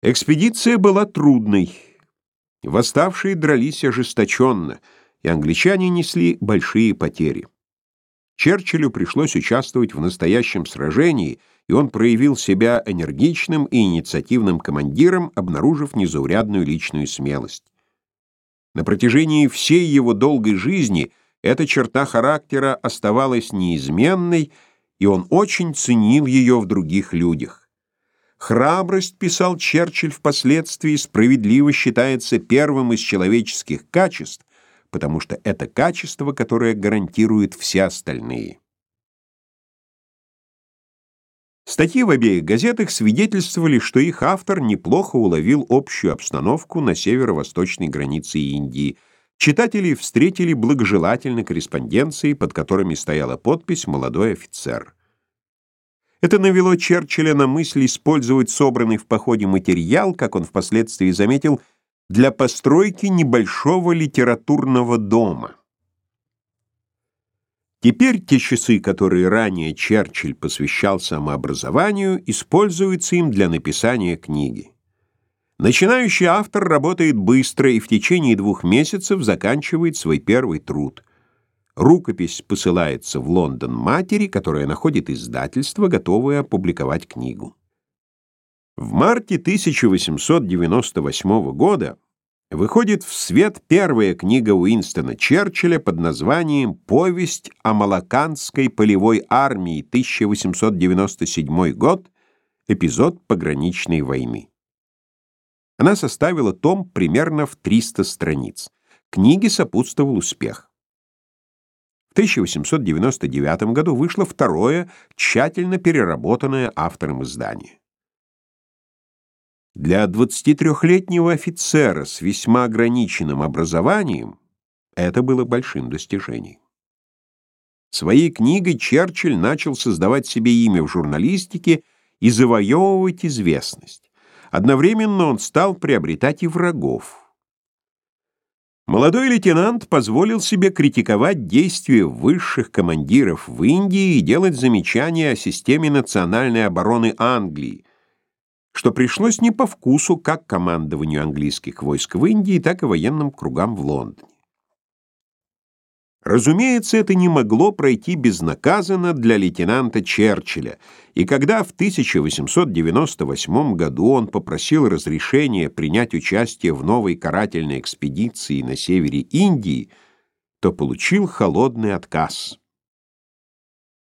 Экспедиция была трудной. Восставшие дрались ожесточенно, и англичане несли большие потери. Черчиллю пришлось участвовать в настоящем сражении, и он проявил себя энергичным и инициативным командиром, обнаружив незаурядную личную смелость. На протяжении всей его долгой жизни эта черта характера оставалась неизменной, и он очень ценил ее в других людях. Храбрость, писал Черчилль впоследствии, справедливо считается первым из человеческих качеств, потому что это качество, которое гарантирует все остальные. Статьи в обеих газетах свидетельствовали, что их автор неплохо уловил общую обстановку на северо-восточной границе Индии. Читатели встретили благожелательно корреспонденции, под которыми стояла подпись «Молодой офицер». Это навело Черчилля на мысль использовать собранный в походе материал, как он впоследствии заметил, для постройки небольшого литературного дома. Теперь те часы, которые ранее Черчилль посвящал самообразованию, используются им для написания книги. Начинающий автор работает быстро и в течение двух месяцев заканчивает свой первый труд. Рукопись посылается в Лондон матери, которая находит издательство, готовое опубликовать книгу. В марте 1898 года выходит в свет первая книга Уинстона Черчилля под названием «Повесть о Малаканской полевой армии, 1897 год. Эпизод пограничной войны». Она составила том примерно в 300 страниц. Книге сопутствовал успех. 1899 году вышло второе, тщательно переработанное автором издание. Для 23-летнего офицера с весьма ограниченным образованием это было большим достижением. Своей книгой Черчилль начал создавать себе имя в журналистике и завоевывать известность. Одновременно он стал приобретать и врагов. Молодой лейтенант позволил себе критиковать действия высших командиров в Индии и делать замечания о системе национальной обороны Англии, что пришлось не по вкусу как командованию английских войск в Индии, так и военным кругам в Лондоне. Разумеется, это не могло пройти безнаказанно для лейтенанта Черчилля, и когда в 1898 году он попросил разрешения принять участие в новой карательной экспедиции на севере Индии, то получил холодный отказ.